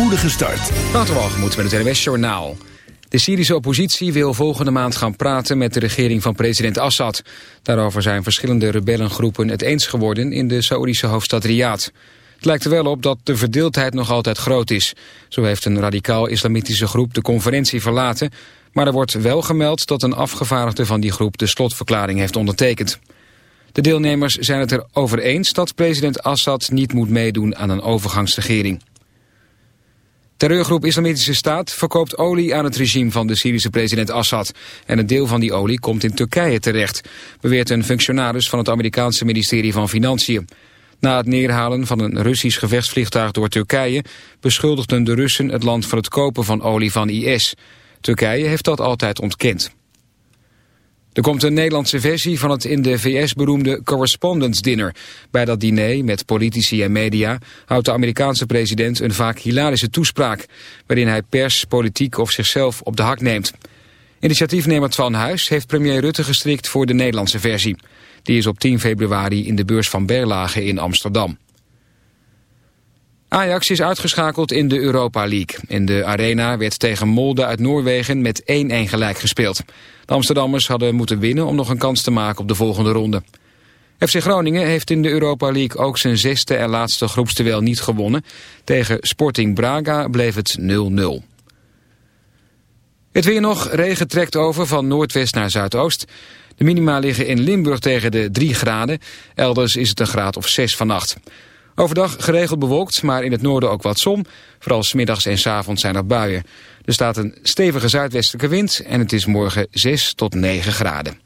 Poedige start. Waterwalgemoed met het NWS Journaal. De Syrische oppositie wil volgende maand gaan praten met de regering van president Assad. Daarover zijn verschillende rebellengroepen het eens geworden in de Saoedische hoofdstad Riyadh. Het lijkt er wel op dat de verdeeldheid nog altijd groot is. Zo heeft een radicaal-islamitische groep de conferentie verlaten... maar er wordt wel gemeld dat een afgevaardigde van die groep de slotverklaring heeft ondertekend. De deelnemers zijn het erover eens dat president Assad niet moet meedoen aan een overgangsregering. Terreurgroep Islamitische Staat verkoopt olie aan het regime van de Syrische president Assad. En een deel van die olie komt in Turkije terecht, beweert een functionaris van het Amerikaanse ministerie van Financiën. Na het neerhalen van een Russisch gevechtsvliegtuig door Turkije beschuldigden de Russen het land van het kopen van olie van IS. Turkije heeft dat altijd ontkend. Er komt een Nederlandse versie van het in de VS beroemde Correspondence Dinner. Bij dat diner met politici en media houdt de Amerikaanse president een vaak hilarische toespraak... waarin hij pers, politiek of zichzelf op de hak neemt. Initiatiefnemer Twan Huis heeft premier Rutte gestrikt voor de Nederlandse versie. Die is op 10 februari in de beurs van Berlage in Amsterdam. Ajax is uitgeschakeld in de Europa League. In de arena werd tegen Molde uit Noorwegen met 1-1 gelijk gespeeld. De Amsterdammers hadden moeten winnen om nog een kans te maken op de volgende ronde. FC Groningen heeft in de Europa League ook zijn zesde en laatste groepstewel niet gewonnen. Tegen Sporting Braga bleef het 0-0. Het weer nog, regen trekt over van noordwest naar zuidoost. De minima liggen in Limburg tegen de 3 graden. Elders is het een graad of 6 vannacht. Overdag geregeld bewolkt, maar in het noorden ook wat zon. Vooral smiddags en s avonds zijn er buien. Er staat een stevige zuidwestelijke wind en het is morgen 6 tot 9 graden.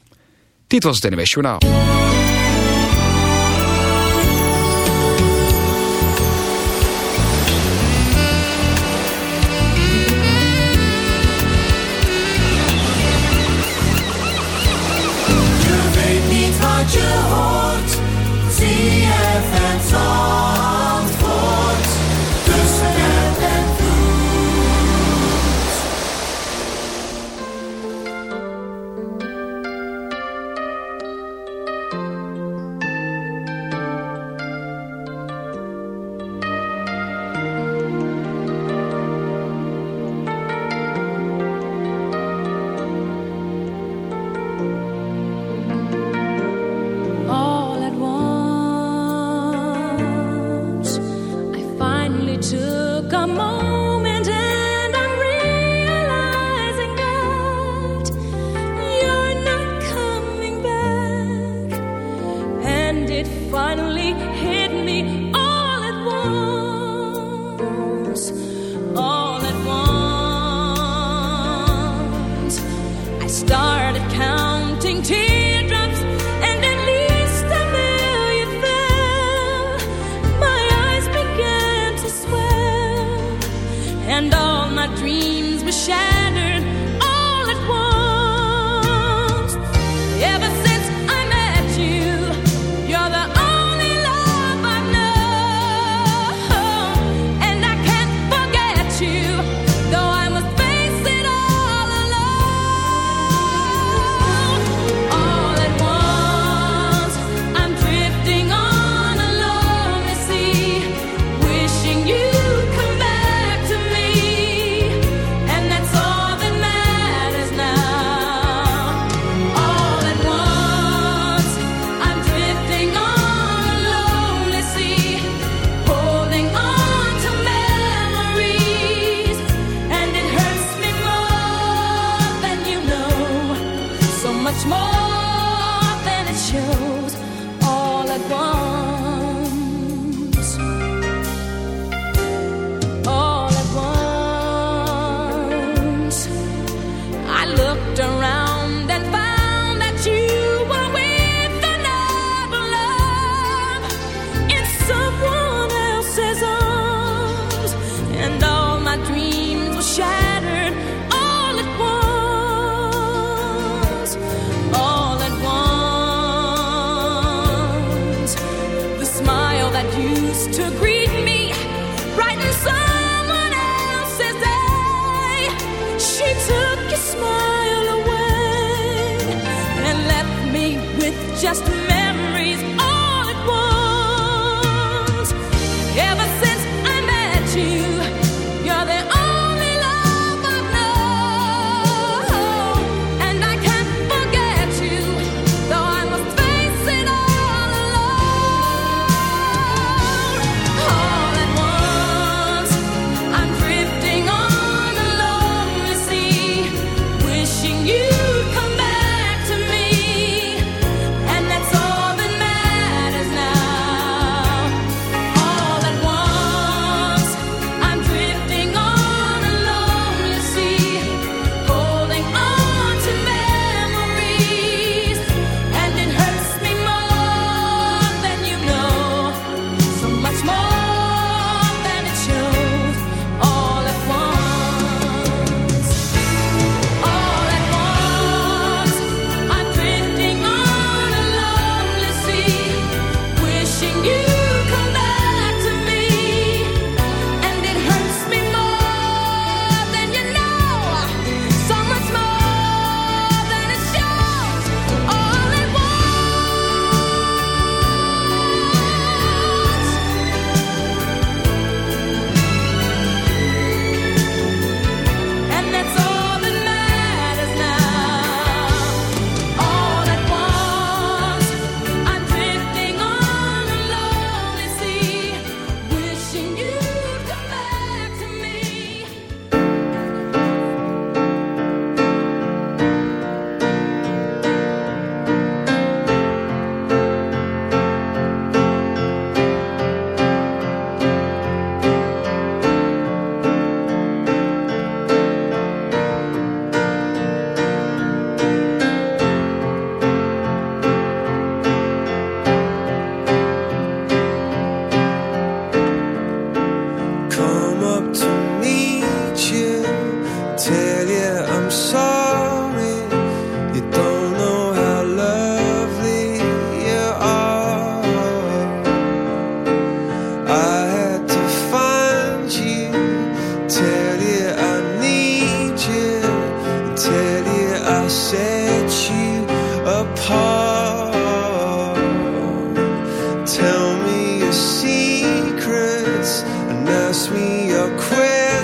Dit was het NWS Journaal.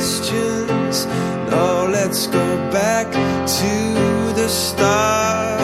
questions. No, let's go back to the start.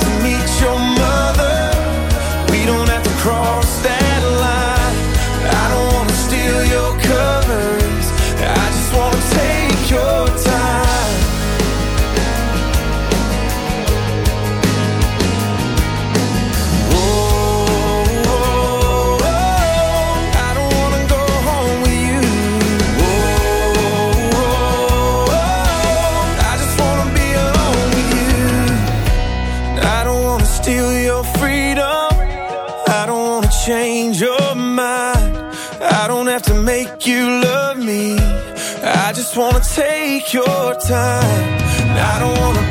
your cover. Your time. I don't wanna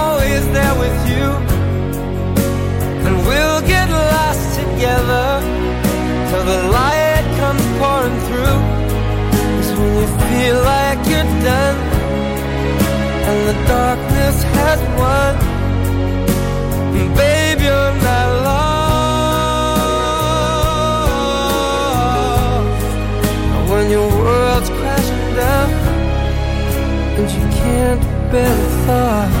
always there with you. And we'll get lost together till the light comes pouring through. When you feel like you're done and the darkness has won, babe, you're not lost. When your world's crashing down and you can't bear the thought,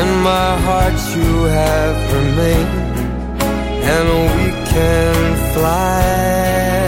In my heart, you have remained. And we can fly,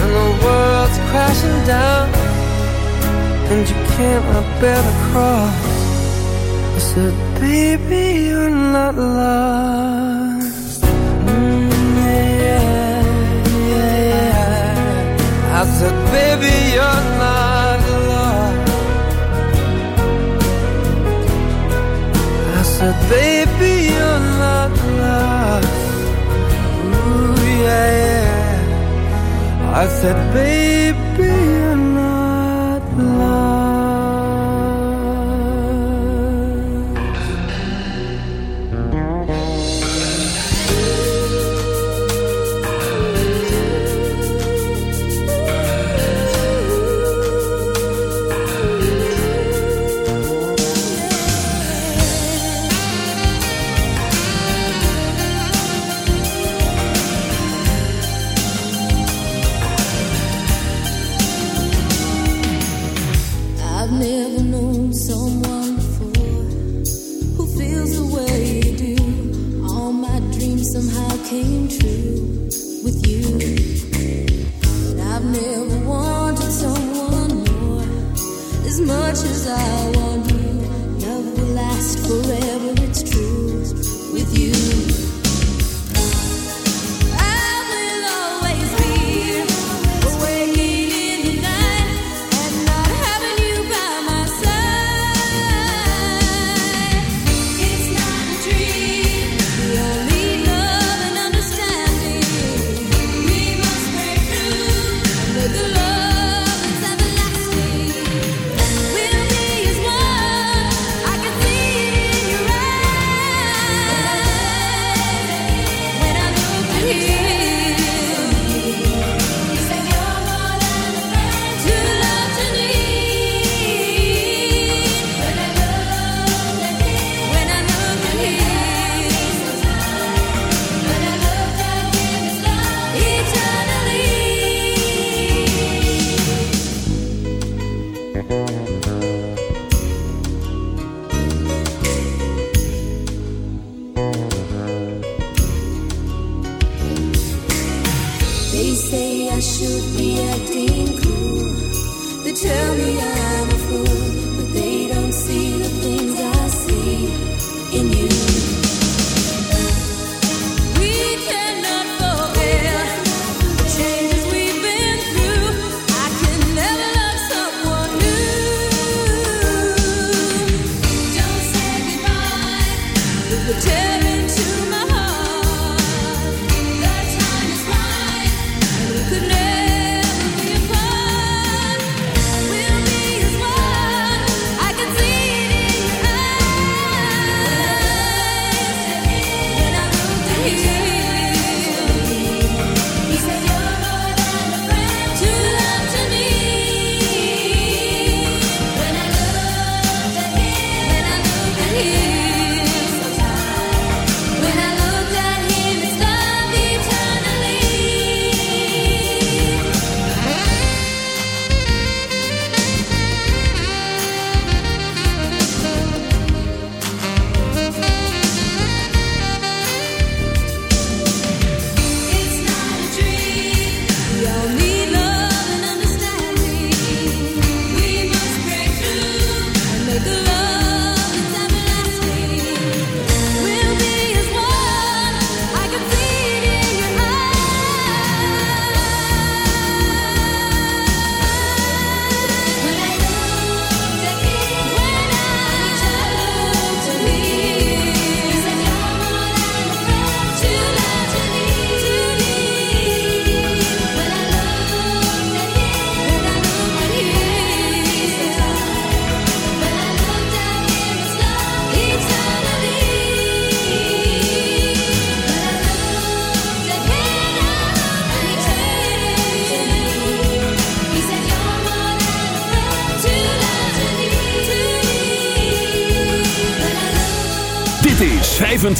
and the world's crashing down, and you cannot bear the cross. I said, baby, you're not lost. Mm. I said, baby, you're I said, baby,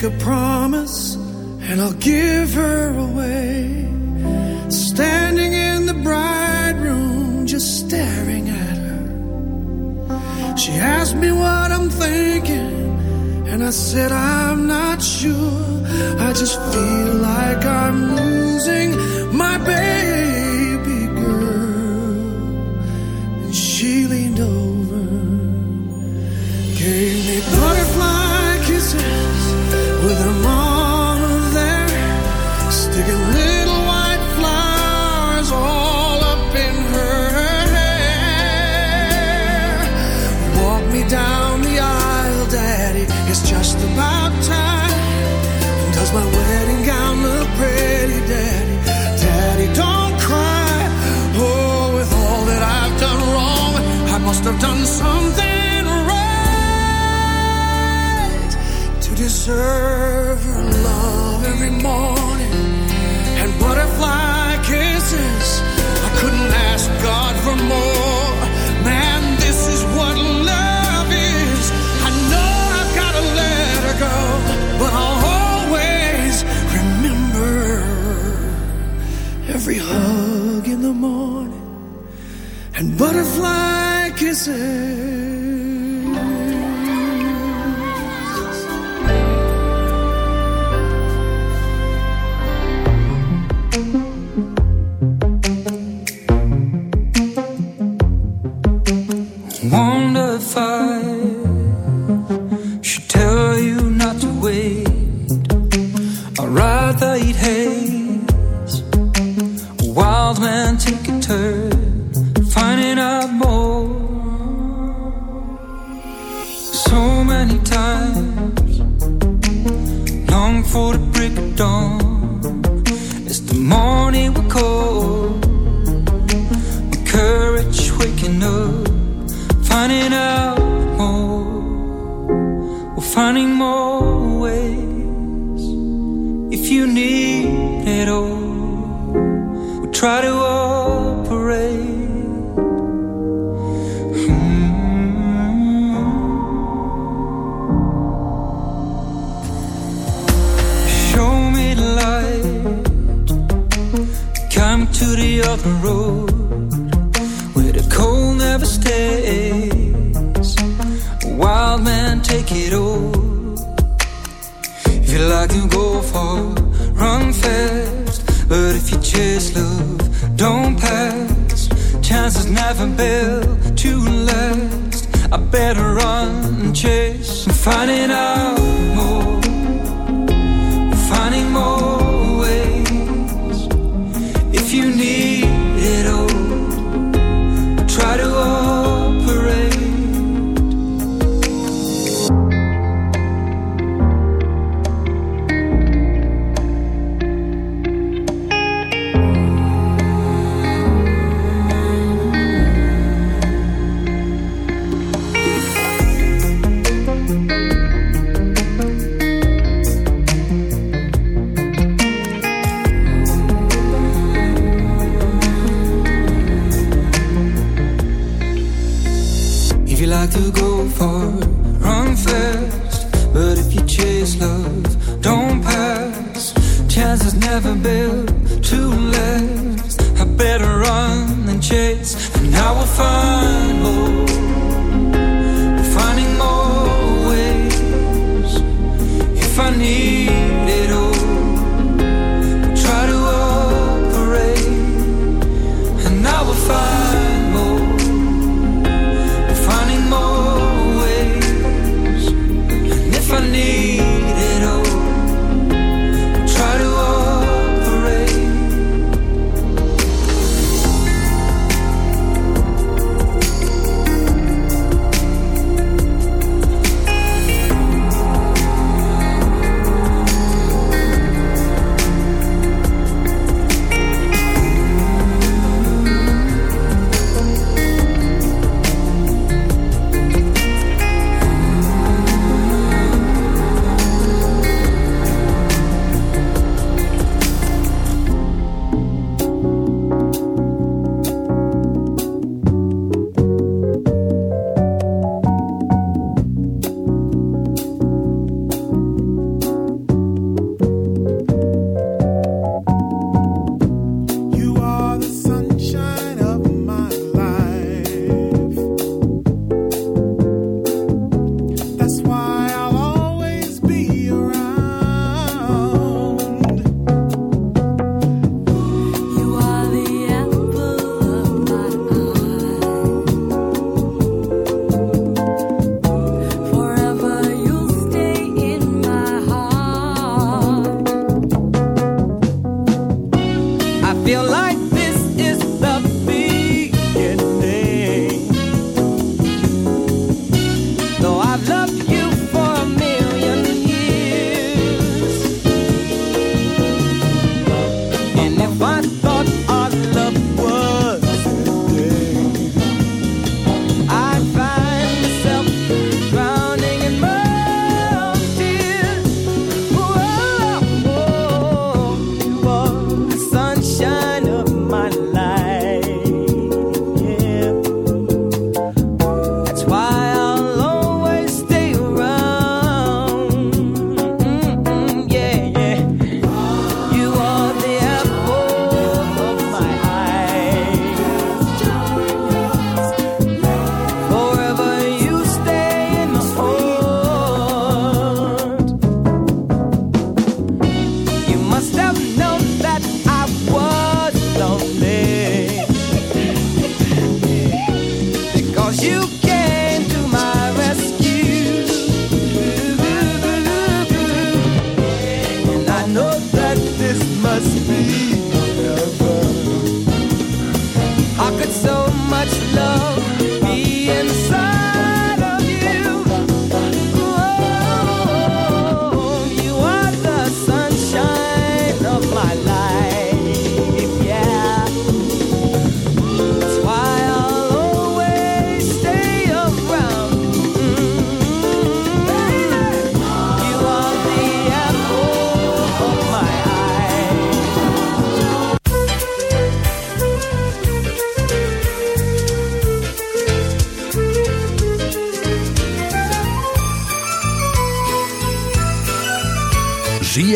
make a promise and I'll give her away. so many times. Long for the break of dawn. two left. I better run and chase, and I will find.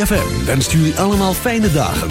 ZFM wenst jullie allemaal fijne dagen.